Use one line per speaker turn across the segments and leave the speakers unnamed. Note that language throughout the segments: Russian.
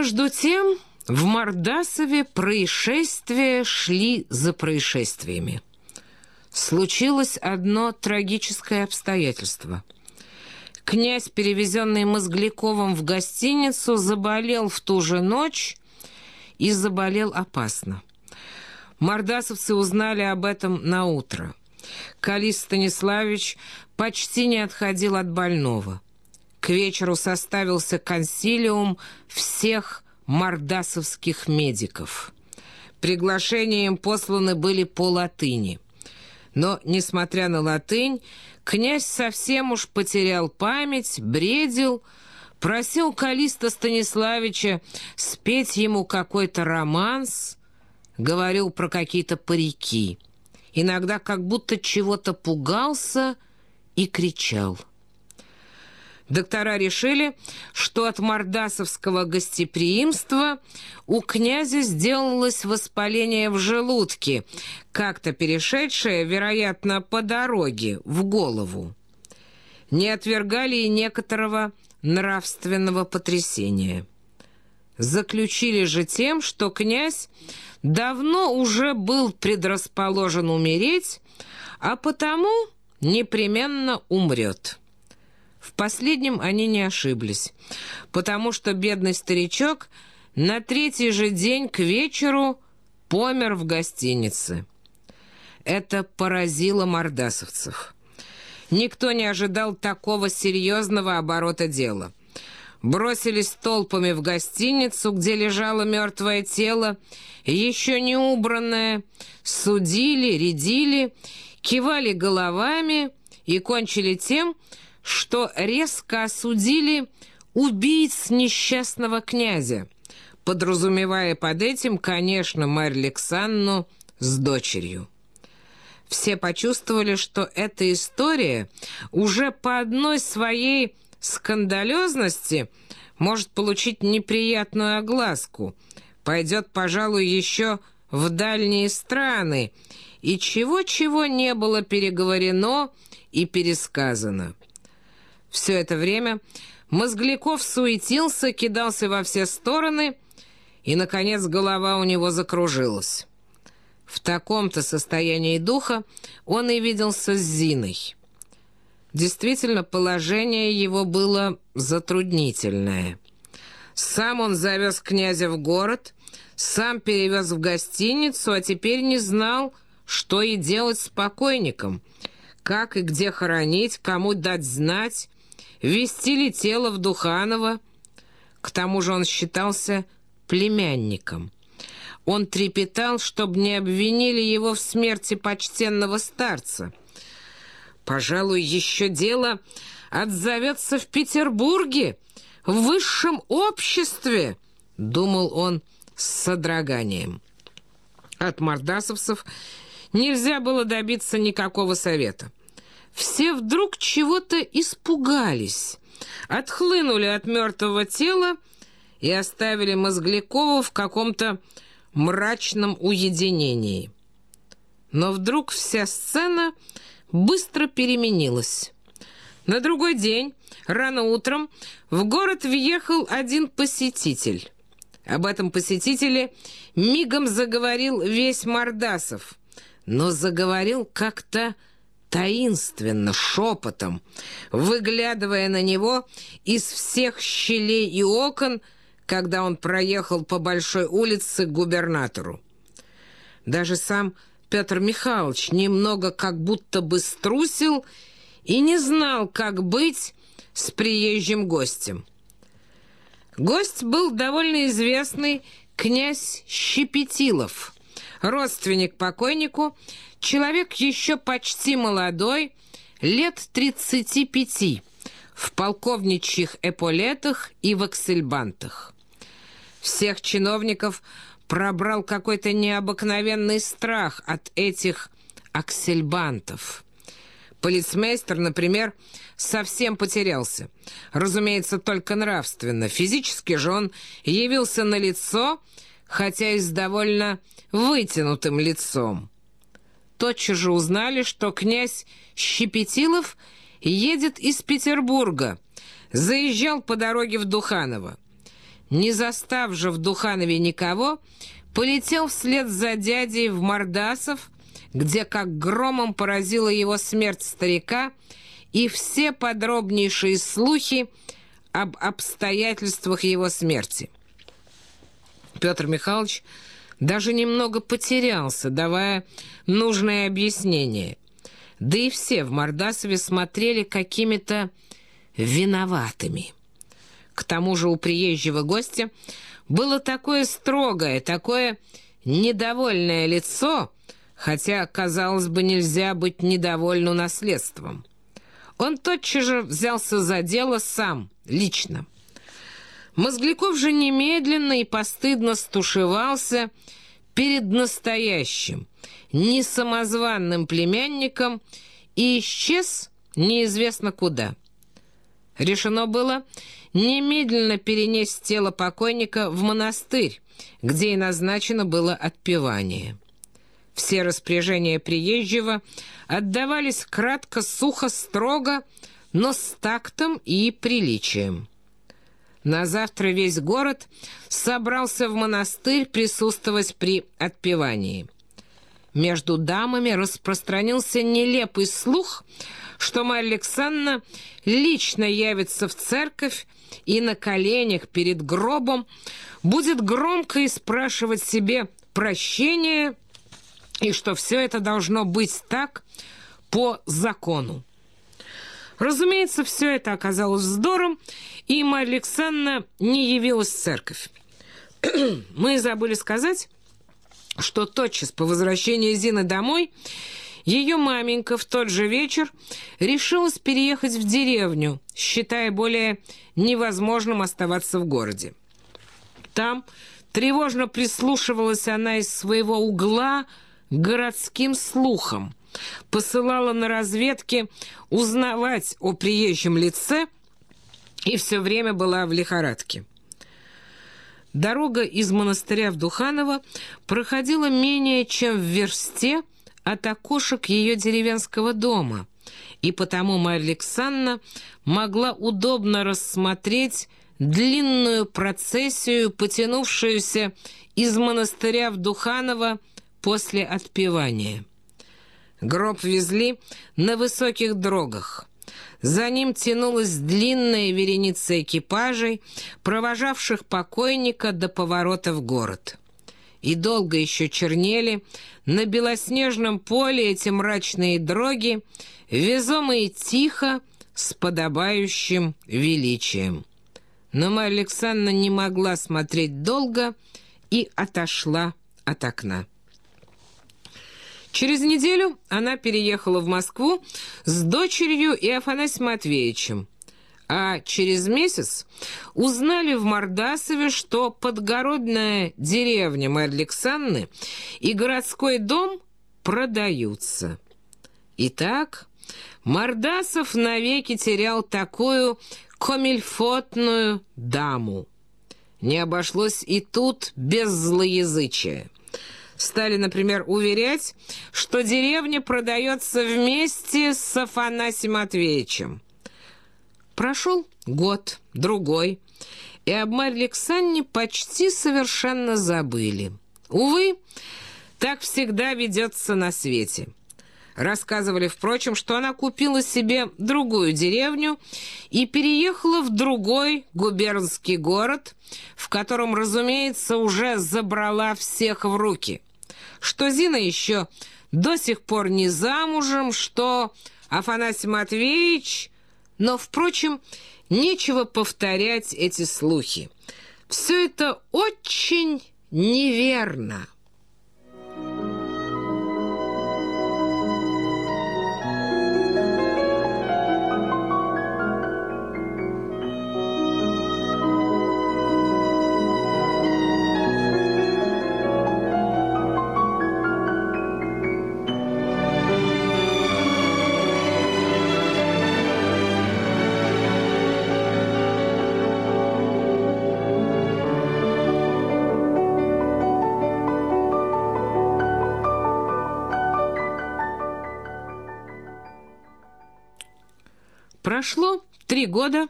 Между тем в Мордасове происшествия шли за происшествиями. Случилось одно трагическое обстоятельство. Князь, перевезенный Мозгляковым в гостиницу, заболел в ту же ночь и заболел опасно. Мордасовцы узнали об этом на утро. Калист Станиславич почти не отходил от больного. К вечеру составился консилиум всех мордасовских медиков. Приглашения им посланы были по латыни. Но, несмотря на латынь, князь совсем уж потерял память, бредил, просил Калиста Станиславича спеть ему какой-то романс, говорил про какие-то парики. Иногда как будто чего-то пугался и кричал — Доктора решили, что от мордасовского гостеприимства у князя сделалось воспаление в желудке, как-то перешедшее, вероятно, по дороге, в голову. Не отвергали и некоторого нравственного потрясения. Заключили же тем, что князь давно уже был предрасположен умереть, а потому непременно умрет. В последнем они не ошиблись, потому что бедный старичок на третий же день к вечеру помер в гостинице. Это поразило мордасовцев. Никто не ожидал такого серьезного оборота дела. Бросились толпами в гостиницу, где лежало мертвое тело, еще не убранное, судили, рядили, кивали головами и кончили тем, что резко осудили убийц несчастного князя, подразумевая под этим, конечно, Марь Александру с дочерью. Все почувствовали, что эта история уже по одной своей скандалезности может получить неприятную огласку, пойдет, пожалуй, еще в дальние страны, и чего-чего не было переговорено и пересказано. Все это время Мозгляков суетился, кидался во все стороны, и, наконец, голова у него закружилась. В таком-то состоянии духа он и виделся с Зиной. Действительно, положение его было затруднительное. Сам он завез князя в город, сам перевез в гостиницу, а теперь не знал, что и делать с покойником, как и где хоронить, кому дать знать, Вести ли тело в Духаново? К тому же он считался племянником. Он трепетал, чтобы не обвинили его в смерти почтенного старца. Пожалуй, еще дело отзовется в Петербурге, в высшем обществе, думал он с содроганием. От мордасовцев нельзя было добиться никакого совета все вдруг чего-то испугались, отхлынули от мертвого тела и оставили Мозглякова в каком-то мрачном уединении. Но вдруг вся сцена быстро переменилась. На другой день, рано утром, в город въехал один посетитель. Об этом посетителе мигом заговорил весь Мордасов, но заговорил как-то таинственно, шепотом, выглядывая на него из всех щелей и окон, когда он проехал по большой улице к губернатору. Даже сам Петр Михайлович немного как будто бы струсил и не знал, как быть с приезжим гостем. Гость был довольно известный князь Щепетилов, родственник покойнику, Человек еще почти молодой, лет 35, в полковничьих эполетах и в аксельбантах. Всех чиновников пробрал какой-то необыкновенный страх от этих аксельбантов. Полицмейстер, например, совсем потерялся. Разумеется, только нравственно. Физически же он явился на лицо, хотя и с довольно вытянутым лицом тотчас же узнали, что князь Щепетилов едет из Петербурга, заезжал по дороге в Духаново. не застав же в Духанове никого, полетел вслед за дядей в Мордасов, где как громом поразила его смерть старика и все подробнейшие слухи об обстоятельствах его смерти. Петр Михайлович даже немного потерялся, давая нужное объяснение. Да и все в Мордасове смотрели какими-то виноватыми. К тому же у приезжего гостя было такое строгое, такое недовольное лицо, хотя, казалось бы, нельзя быть недовольным наследством. Он тотчас же взялся за дело сам, лично. Мозгляков же немедленно и постыдно стушевался перед настоящим, несамозванным племянником и исчез неизвестно куда. Решено было немедленно перенести тело покойника в монастырь, где и назначено было отпевание. Все распоряжения приезжего отдавались кратко, сухо, строго, но с тактом и приличием. На завтра весь город собрался в монастырь присутствовать при отпевании. Между дамами распространился нелепый слух, что Марья Александровна лично явится в церковь и на коленях перед гробом будет громко и спрашивать себе прощения, и что все это должно быть так по закону. Разумеется, все это оказалось вздором, и Марья Александровна не явилась в церковь. Мы забыли сказать, что тотчас по возвращении Зины домой ее маменька в тот же вечер решилась переехать в деревню, считая более невозможным оставаться в городе. Там тревожно прислушивалась она из своего угла к городским слухам, посылала на разведки узнавать о приезжем лице и все время была в лихорадке. Дорога из монастыря в Духаново проходила менее чем в версте от окошек ее деревенского дома, и потому Марья Александровна могла удобно рассмотреть длинную процессию, потянувшуюся из монастыря в Духаново после отпевания. Гроб везли на высоких дрогах. За ним тянулась длинная вереница экипажей, провожавших покойника до поворота в город. И долго еще чернели на белоснежном поле эти мрачные дроги, везомые тихо, с подобающим величием. Но Марья Александровна не могла смотреть долго и отошла от окна. Через неделю она переехала в Москву с дочерью и Афанасием Матвеевичем, а через месяц узнали в Мордасове, что подгородная деревня Марьи Александры и городской дом продаются. Итак, Мордасов навеки терял такую комильфотную даму. Не обошлось и тут без злоязычия стали, например, уверять, что деревня продается вместе с Афанасием Матвеевичем. Прошел год, другой, и об Марье Александре почти совершенно забыли. Увы, так всегда ведется на свете. Рассказывали, впрочем, что она купила себе другую деревню и переехала в другой губернский город, в котором, разумеется, уже забрала всех в руки – что Зина еще до сих пор не замужем, что Афанасий Матвеевич... Но, впрочем, нечего повторять эти слухи. Все это очень неверно. Прошло Три года,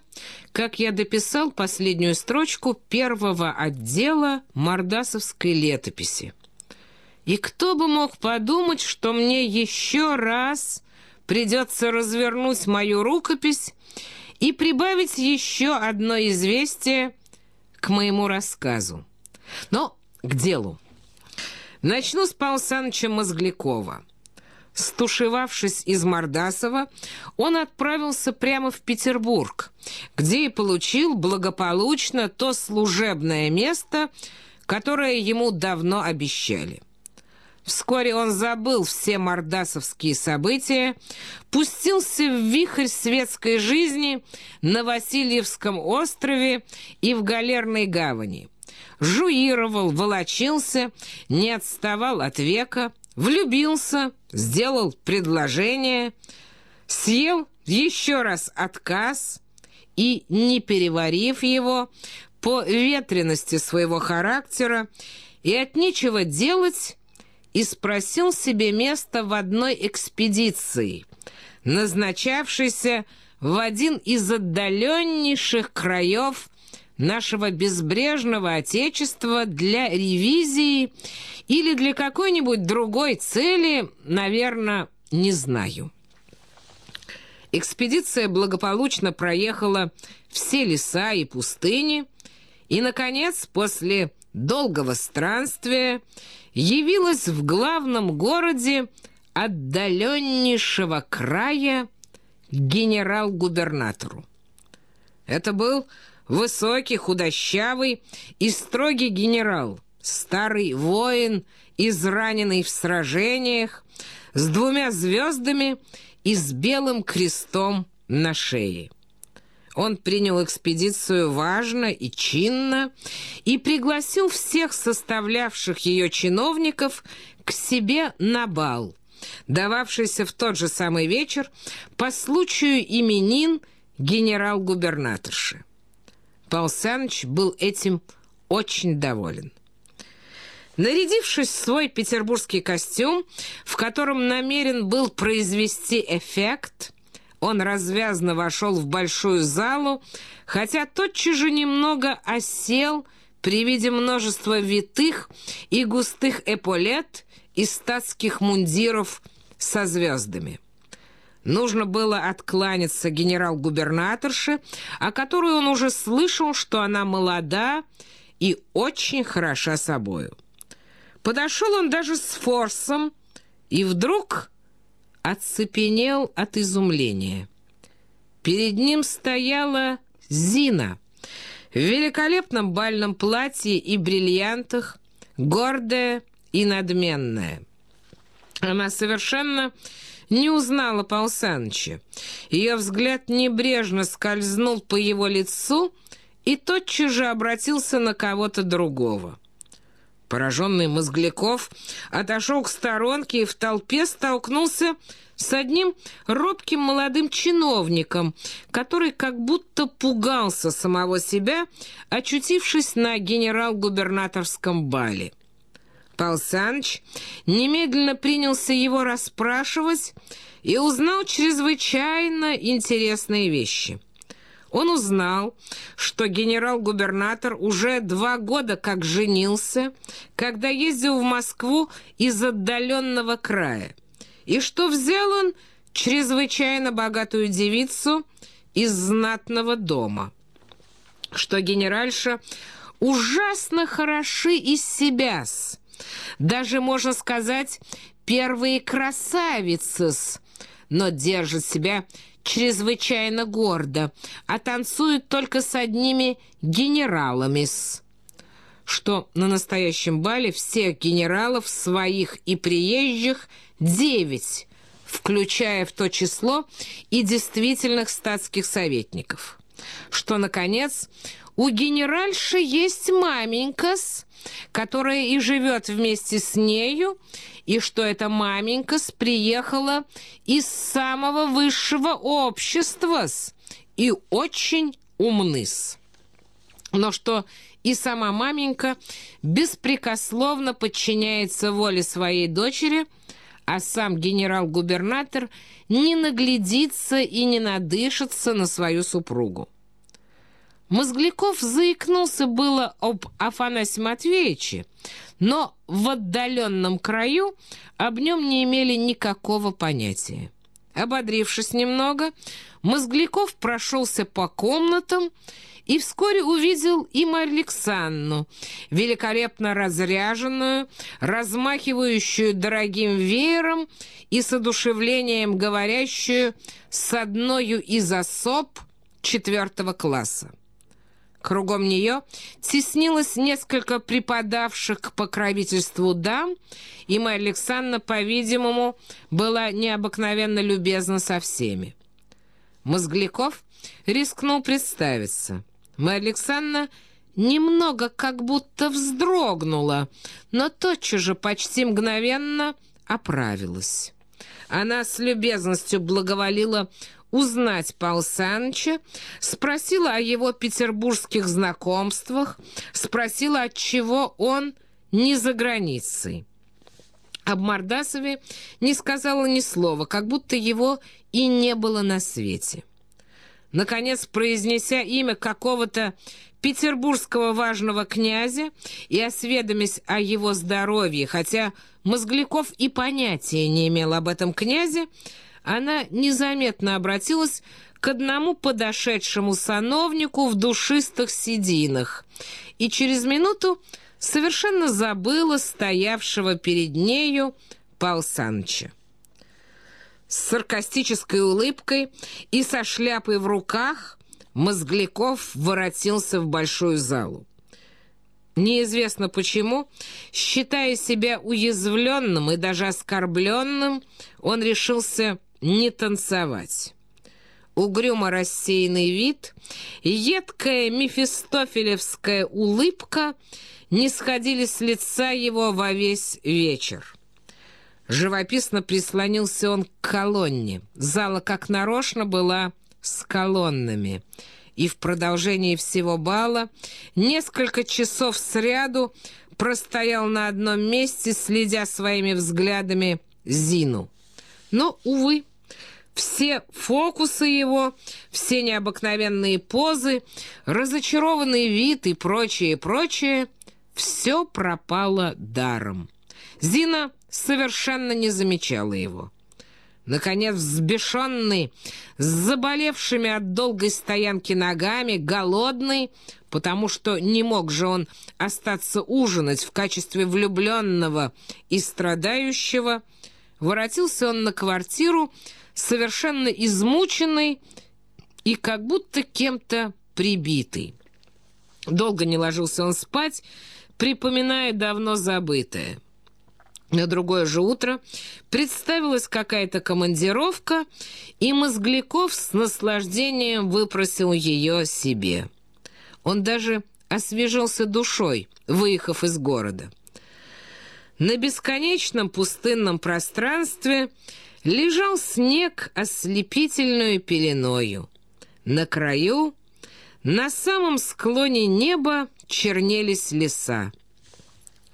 как я дописал последнюю строчку первого отдела мордасовской летописи. И кто бы мог подумать, что мне еще раз придется развернуть мою рукопись и прибавить еще одно известие к моему рассказу. Но к делу. Начну с Павла Саныча Мозглякова. Стушевавшись из Мордасова, он отправился прямо в Петербург, где и получил благополучно то служебное место, которое ему давно обещали. Вскоре он забыл все мордасовские события, пустился в вихрь светской жизни на Васильевском острове и в Галерной гавани. Жуировал, волочился, не отставал от века, влюбился, сделал предложение, съел еще раз отказ и, не переварив его, по ветренности своего характера и от нечего делать, и спросил себе место в одной экспедиции, назначавшейся в один из отдаленнейших краев нашего безбрежного Отечества для ревизии или для какой-нибудь другой цели, наверное, не знаю. Экспедиция благополучно проехала все леса и пустыни, и, наконец, после долгого странствия явилась в главном городе отдаленнейшего края генерал-губернатору. Это был высокий, худощавый и строгий генерал, старый воин, израненный в сражениях, с двумя звездами и с белым крестом на шее. Он принял экспедицию важно и чинно и пригласил всех составлявших ее чиновников к себе на бал, дававшийся в тот же самый вечер по случаю именин генерал-губернаторши. Павел Саныч был этим очень доволен. Нарядившись в свой петербургский костюм, в котором намерен был произвести эффект, он развязно вошел в большую залу, хотя тотчас же немного осел при виде множества витых и густых эполет и статских мундиров со звездами. Нужно было откланяться генерал-губернаторше, о которой он уже слышал, что она молода и очень хороша собою. Подошел он даже с форсом, и вдруг оцепенел от изумления. Перед ним стояла Зина в великолепном бальном платье и бриллиантах, гордая и надменная. Она совершенно не узнала Пал Саныча. Ее взгляд небрежно скользнул по его лицу и тотчас же обратился на кого-то другого. Пораженный Мозгляков отошел к сторонке и в толпе столкнулся с одним робким молодым чиновником, который как будто пугался самого себя, очутившись на генерал-губернаторском бале. Пал Саныч немедленно принялся его расспрашивать и узнал чрезвычайно интересные вещи. Он узнал, что генерал-губернатор уже два года как женился, когда ездил в Москву из отдаленного края, и что взял он чрезвычайно богатую девицу из знатного дома, что генеральша ужасно хороши из себя-с, даже, можно сказать, первые красавицы, но держат себя чрезвычайно гордо, а танцуют только с одними генералами -с. Что на настоящем бале всех генералов, своих и приезжих, девять, включая в то число и действительных статских советников. Что, наконец, у генеральши есть маменька-с, которая и живет вместе с нею, и что эта маменька приехала из самого высшего общества и очень умны-с. Но что и сама маменька беспрекословно подчиняется воле своей дочери, а сам генерал-губернатор не наглядится и не надышится на свою супругу. Мозгляков заикнулся было об Афанасии Матвеевиче, но в отдаленном краю об нем не имели никакого понятия. Ободрившись немного, Мозгляков прошелся по комнатам и вскоре увидел и Марью Александру, великолепно разряженную, размахивающую дорогим веером и с одушевлением говорящую с одною из особ четвертого класса. Кругом нее теснилось несколько преподавших к покровительству дам, и Марья Александровна, по-видимому, была необыкновенно любезна со всеми. Мозгляков рискнул представиться. Марья Александровна немного как будто вздрогнула, но тотчас же почти мгновенно оправилась. Она с любезностью благоволила узнать Павла Саныча, спросила о его петербургских знакомствах, спросила, от чего он не за границей. Об Мордасове не сказала ни слова, как будто его и не было на свете. Наконец, произнеся имя какого-то петербургского важного князя и осведомясь о его здоровье, хотя Мозгляков и понятия не имел об этом князе, она незаметно обратилась к одному подошедшему сановнику в душистых сединах и через минуту совершенно забыла стоявшего перед нею Пал Саныча. С саркастической улыбкой и со шляпой в руках Мозгляков воротился в большую залу. Неизвестно почему, считая себя уязвленным и даже оскорбленным, он решился не танцевать. Угрюмо рассеянный вид, едкая мефистофелевская улыбка не сходили с лица его во весь вечер. Живописно прислонился он к колонне. Зала, как нарочно, была с колоннами. И в продолжении всего бала несколько часов сряду простоял на одном месте, следя своими взглядами Зину. Но, увы, все фокусы его, все необыкновенные позы, разочарованный вид и прочее, прочее, все пропало даром. Зина совершенно не замечала его. Наконец, взбешенный, с заболевшими от долгой стоянки ногами, голодный, потому что не мог же он остаться ужинать в качестве влюбленного и страдающего, воротился он на квартиру, совершенно измученный и как будто кем-то прибитый. Долго не ложился он спать, припоминая давно забытое. На другое же утро представилась какая-то командировка, и Мозгляков с наслаждением выпросил ее себе. Он даже освежился душой, выехав из города. На бесконечном пустынном пространстве лежал снег ослепительную пеленою. На краю, на самом склоне неба чернелись леса.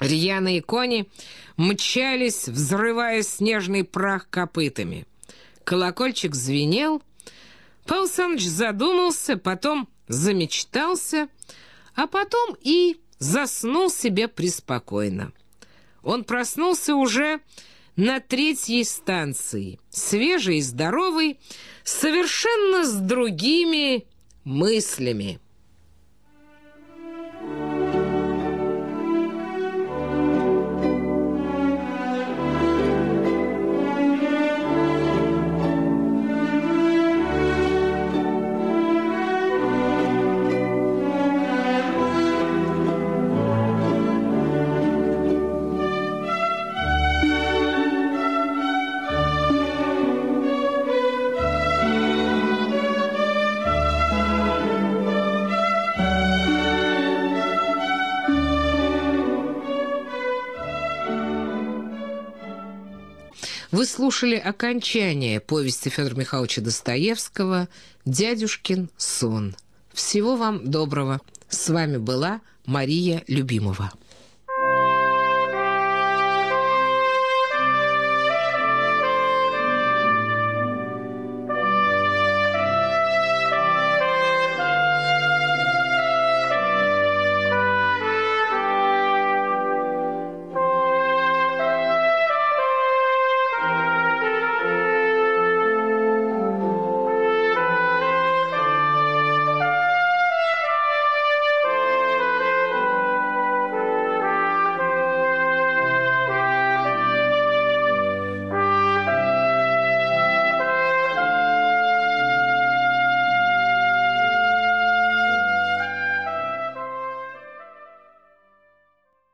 Рьяные кони мчались, взрывая снежный прах копытами. Колокольчик звенел. Павел Саныч задумался, потом замечтался, а потом и заснул себе преспокойно. Он проснулся уже на третьей станции, свежий и здоровый, совершенно с другими мыслями. Вы слушали окончание повести Федора Михайловича Достоевского «Дядюшкин сон». Всего вам доброго. С вами была Мария Любимова.